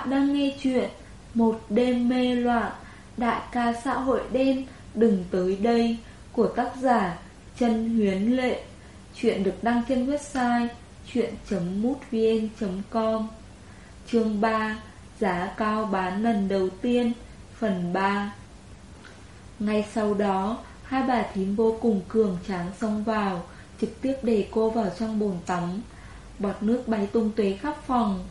bạn đang nghe chuyện Một đêm mê loạn, Đại ca xã hội đen, Đừng tới đây, Của tác giả Trần Huyến Lệ. Chuyện được đăng trên website chuyện.mútvn.com Chương 3 Giá cao bán lần đầu tiên, Phần 3 Ngay sau đó, Hai bà thím vô cùng cường tráng xông vào, Trực tiếp đề cô vào trong bồn tắm. Bọt nước bay tung tuế khắp phòng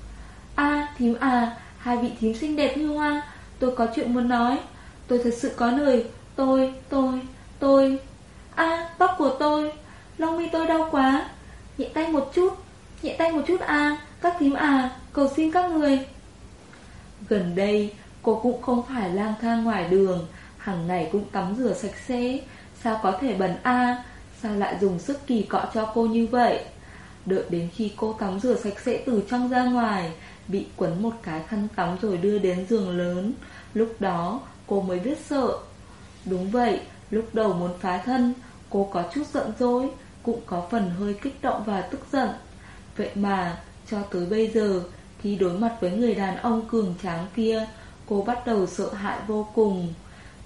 a thím à Hai vị thím xinh đẹp như hoa. Tôi có chuyện muốn nói. Tôi thật sự có lời. Tôi, tôi, tôi. A tóc của tôi. Lông mi tôi đau quá. Nhẹ tay một chút. Nhẹ tay một chút à Các thím à Cầu xin các người. Gần đây Cô cũng không phải lang thang ngoài đường. Hàng ngày cũng tắm rửa sạch sẽ. Sao có thể bẩn a? Sao lại dùng sức kỳ cọ cho cô như vậy? Đợi đến khi cô tắm rửa sạch sẽ từ trong ra ngoài Bị quấn một cái khăn tắm rồi đưa đến giường lớn. Lúc đó, cô mới biết sợ. Đúng vậy, Lúc đầu muốn phá thân, Cô có chút giận dỗi, Cũng có phần hơi kích động và tức giận. Vậy mà, cho tới bây giờ, Khi đối mặt với người đàn ông cường tráng kia, Cô bắt đầu sợ hãi vô cùng.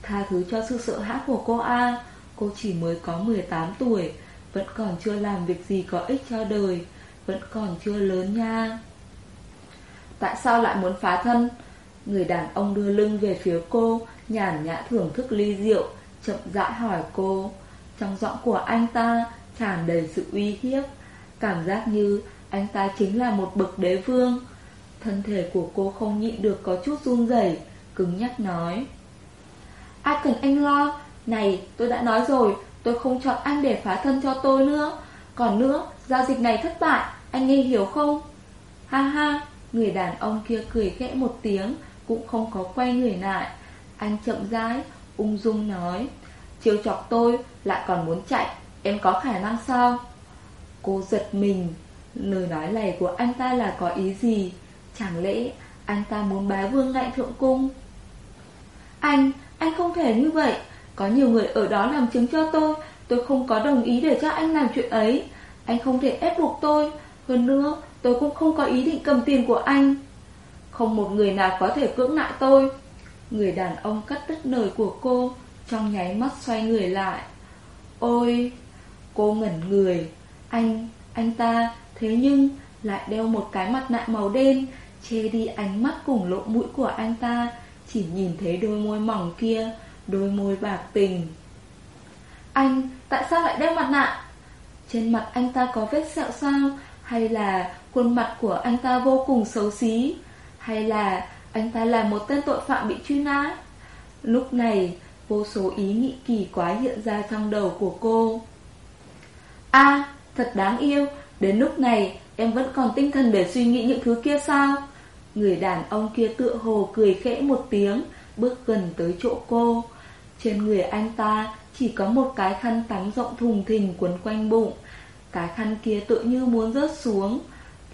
Tha thứ cho sự sợ hãi của cô A, Cô chỉ mới có 18 tuổi, Vẫn còn chưa làm việc gì có ích cho đời, Vẫn còn chưa lớn nha. Tại sao lại muốn phá thân? Người đàn ông đưa lưng về phía cô, Nhàn nhã thưởng thức ly rượu, Chậm rãi hỏi cô. Trong giọng của anh ta tràn đầy sự uy hiếp, Cảm giác như anh ta chính là một bậc đế vương. Thân thể của cô không nhịn được có chút run rẩy, Cứng nhắc nói. Ai cần anh lo? Này, tôi đã nói rồi, Tôi không chọn anh để phá thân cho tôi nữa. Còn nữa, giao dịch này thất bại, Anh nghe hiểu không? Ha ha Người đàn ông kia cười khẽ một tiếng Cũng không có quay người lại. Anh chậm rãi ung dung nói Chiêu chọc tôi lại còn muốn chạy Em có khả năng sao? Cô giật mình. Lời nói này của anh ta là có ý gì? Chẳng lẽ anh ta muốn bái vương ngại thượng cung? Anh, anh không thể như vậy. Có nhiều người ở đó làm chứng cho tôi. Tôi không có đồng ý để cho anh làm chuyện ấy. Anh không thể ép buộc tôi. Hơn nữa tôi cũng không có ý định cầm tiền của anh. Không một người nào có thể cưỡng lại tôi. Người đàn ông cắt đứt lời của cô Trong nháy mắt xoay người lại. Ôi Cô ngẩn người. Anh, anh ta Thế nhưng lại đeo một cái mặt nạ màu đen Che đi ánh mắt cùng lỗ mũi của anh ta Chỉ nhìn thấy đôi môi mỏng kia Đôi môi bạc tình. Anh, tại sao lại đeo mặt nạ? Trên mặt anh ta có vết sẹo sao? Hay là khuôn mặt của anh ta vô cùng xấu xí? Hay là anh ta là một tên tội phạm bị truy nã? Lúc này, vô số ý nghĩ kỳ quái hiện ra trong đầu của cô. A, thật đáng yêu, đến lúc này em vẫn còn tinh thần để suy nghĩ những thứ kia sao? Người đàn ông kia tựa hồ cười khẽ một tiếng, bước gần tới chỗ cô. Trên người anh ta chỉ có một cái khăn tắm rộng thùng thình quấn quanh bụng. Cái khăn kia tự như muốn rớt xuống.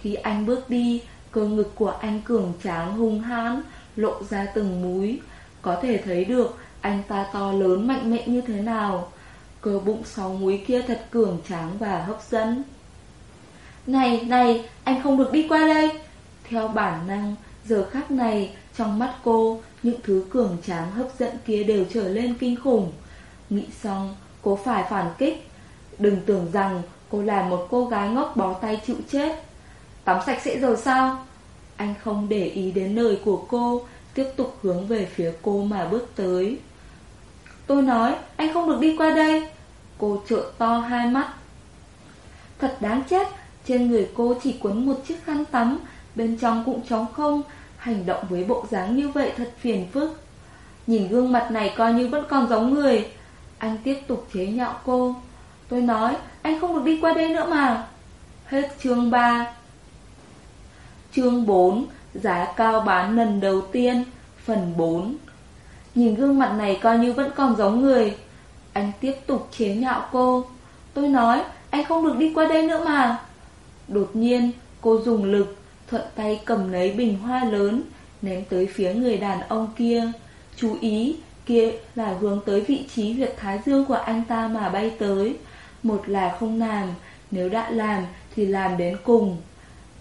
Khi anh bước đi, cơ ngực của anh cường tráng hung hãn, lộ ra từng múi. Có thể thấy được anh ta to lớn mạnh mẽ như thế nào. Cơ bụng sáu múi kia thật cường tráng và hấp dẫn. Này, này, anh không được đi qua đây. Theo bản năng, giờ khắc này, trong mắt cô, những thứ cường tráng hấp dẫn kia đều trở lên kinh khủng. Nghĩ xong, cô phải phản kích. Đừng tưởng rằng cô là một cô gái ngốc bó tay chịu chết. Tắm sạch sẽ rồi sao? Anh không để ý đến lời của cô, tiếp tục hướng về phía cô mà bước tới. Tôi nói, anh không được đi qua đây. Cô trợn to hai mắt. Thật đáng chết, trên người cô chỉ quấn một chiếc khăn tắm, bên trong cũng trống không, hành động với bộ dáng như vậy thật phiền phức. Nhìn gương mặt này coi như vẫn còn giống người. Anh tiếp tục chế nhạo cô. Tôi nói, anh không được đi qua đây nữa mà. Hết chương 3 Chương 4 Giá cao bán lần đầu tiên, Phần 4 Nhìn gương mặt này coi như vẫn còn giống người. Anh tiếp tục chế nhạo cô. Tôi nói, anh không được đi qua đây nữa mà. Đột nhiên, cô dùng lực, Thuận tay cầm lấy bình hoa lớn, Ném tới phía người đàn ông kia. Chú ý, Kia là hướng tới vị trí huyệt thái dương của anh ta mà bay tới. Một là không làm, Nếu đã làm thì làm đến cùng.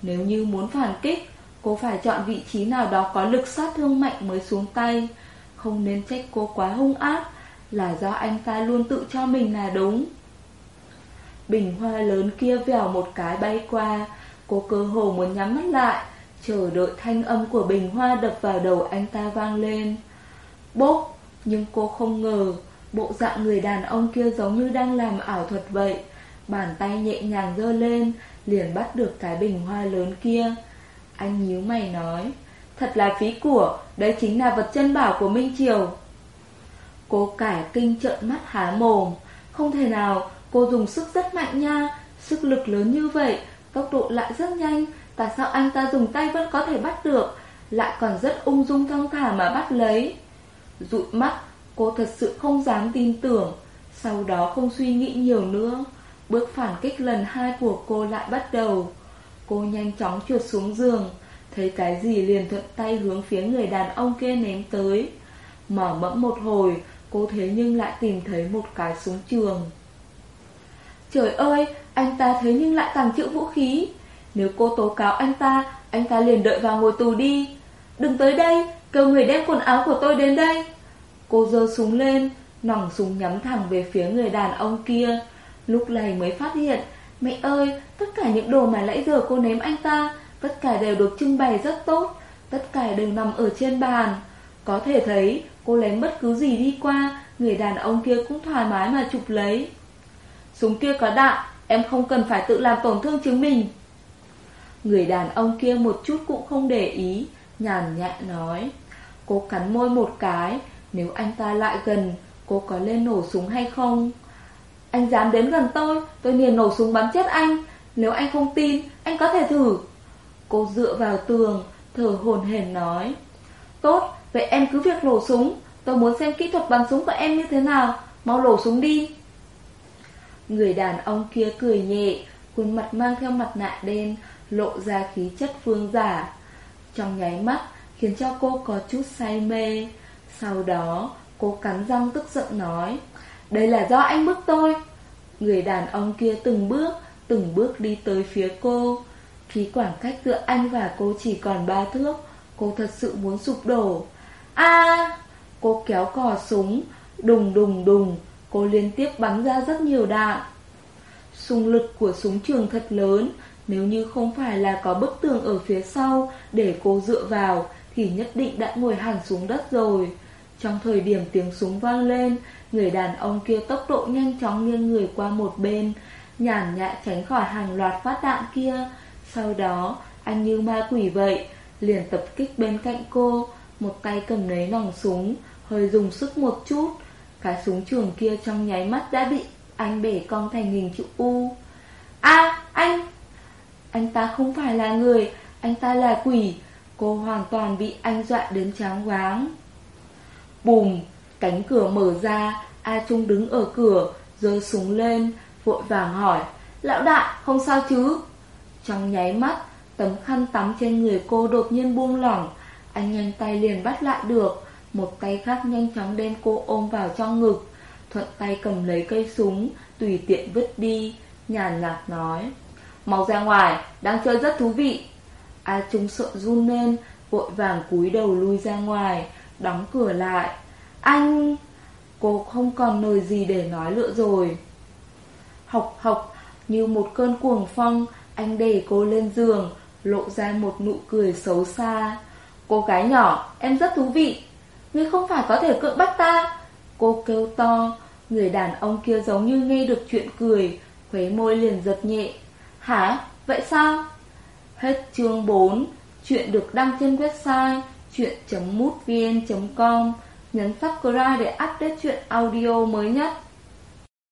Nếu như muốn phản kích, Cô phải chọn vị trí nào đó có lực sát thương mạnh mới xuống tay. Không nên trách cô quá hung ác, Là do anh ta luôn tự cho mình là đúng. Bình hoa lớn kia vèo một cái bay qua, Cô cơ hồ muốn nhắm mắt lại, Chờ đợi thanh âm của bình hoa đập vào đầu anh ta vang lên. Bốp, Nhưng cô không ngờ Bộ dạng người đàn ông kia giống như đang làm ảo thuật vậy. Bàn tay nhẹ nhàng giơ lên, Liền bắt được cái bình hoa lớn kia. Anh nhíu mày nói, Thật là phí của, Đấy chính là vật chân bảo của Minh Triều. Cô cải kinh trợn mắt há mồm, Không thể nào, Cô dùng sức rất mạnh nha, Sức lực lớn như vậy, Tốc độ lại rất nhanh, Tại sao anh ta dùng tay vẫn có thể bắt được, Lại còn rất ung dung thong thả mà bắt lấy. Dụi mắt Cô thật sự không dám tin tưởng. Sau đó không suy nghĩ nhiều nữa, Bước phản kích lần hai của cô lại bắt đầu. Cô nhanh chóng trượt xuống giường, Thấy cái gì liền thuận tay hướng phía người đàn ông kia ném tới. Mở mẫm một hồi, Cô thế nhưng lại tìm thấy một cái súng trường. Trời ơi, Anh ta thế nhưng lại tàng trữ vũ khí. Nếu cô tố cáo anh ta Anh ta liền đợi vào ngồi tù đi. Đừng tới đây, Kêu người đem quần áo của tôi đến đây. Cô giơ súng lên, Nòng súng nhắm thẳng về phía người đàn ông kia. Lúc này mới phát hiện, Mẹ ơi, Tất cả những đồ mà nãy giờ cô ném anh ta, Tất cả đều được trưng bày rất tốt, Tất cả đều nằm ở trên bàn. Có thể thấy, cô lén bất cứ gì đi qua, Người đàn ông kia cũng thoải mái mà chụp lấy. Súng kia có đạn, Em không cần phải tự làm tổn thương chứng mình. Người đàn ông kia một chút cũng không để ý, Nhàn nhạt nói. Cô cắn môi một cái nếu anh ta lại gần, Cô có lên nổ súng hay không? Anh dám đến gần tôi Tôi liền nổ súng bắn chết anh. Nếu anh không tin, Anh có thể thử. Cô dựa vào tường, Thở hồn hển nói. Tốt, Vậy em cứ việc nổ súng. Tôi muốn xem kỹ thuật bắn súng của em như thế nào. Mau nổ súng đi. Người đàn ông kia cười nhẹ, Khuôn mặt mang theo mặt nạ đen, Lộ ra khí chất phương giả. Trong nháy mắt, Khiến cho cô có chút say mê. Sau đó, cô cắn răng tức giận nói, Đây là do anh bức tôi. Người đàn ông kia từng bước Từng bước đi tới phía cô. Khi khoảng cách giữa anh và cô chỉ còn ba thước, Cô thật sự muốn sụp đổ. A! Cô kéo cò súng, Đùng đùng đùng. Cô liên tiếp bắn ra rất nhiều đạn. Xung lực của súng trường thật lớn. Nếu như không phải là có bức tường ở phía sau Để cô dựa vào, Thì nhất định đã ngồi hẳn xuống đất rồi. Trong thời điểm tiếng súng vang lên Người đàn ông kia tốc độ nhanh chóng nghiêng người qua một bên Nhàn nhã tránh khỏi hàng loạt phát đạn kia Sau đó anh như ma quỷ vậy Liền tập kích bên cạnh cô Một tay cầm lấy nòng súng Hơi dùng sức một chút cái súng trường kia trong nháy mắt đã bị anh bể cong thành hình chữ U. a anh! Anh ta không phải là người, anh ta là quỷ. Cô hoàn toàn bị anh dọa đến tráng váng. Bùm! Cánh cửa mở ra, A Trung đứng ở cửa, giơ súng lên, vội vàng hỏi. Lão đại, không sao chứ? Trong nháy mắt, tấm khăn tắm trên người cô đột nhiên buông lỏng. Anh nhanh tay liền bắt lại được. Một tay khác nhanh chóng đem cô ôm vào trong ngực Thuận tay cầm lấy cây súng Tùy tiện vứt đi Nhàn nhạt nói Mau ra ngoài, đang chơi rất thú vị A Trung sợ run lên Vội vàng cúi đầu lui ra ngoài Đóng cửa lại. Anh Cô không còn lời gì để nói nữa rồi. Học học Như một cơn cuồng phong Anh để cô lên giường Lộ ra một nụ cười xấu xa. Cô gái nhỏ, em rất thú vị. Ngươi không phải có thể cưỡng bắt ta. Cô kêu to Người đàn ông kia giống như nghe được chuyện cười Khuấy môi liền giật nhẹ. Hả? Vậy sao? Hết chương 4 Chuyện được đăng trên website chuyện.mútvn.com Nhấn subscribe để update chuyện audio mới nhất.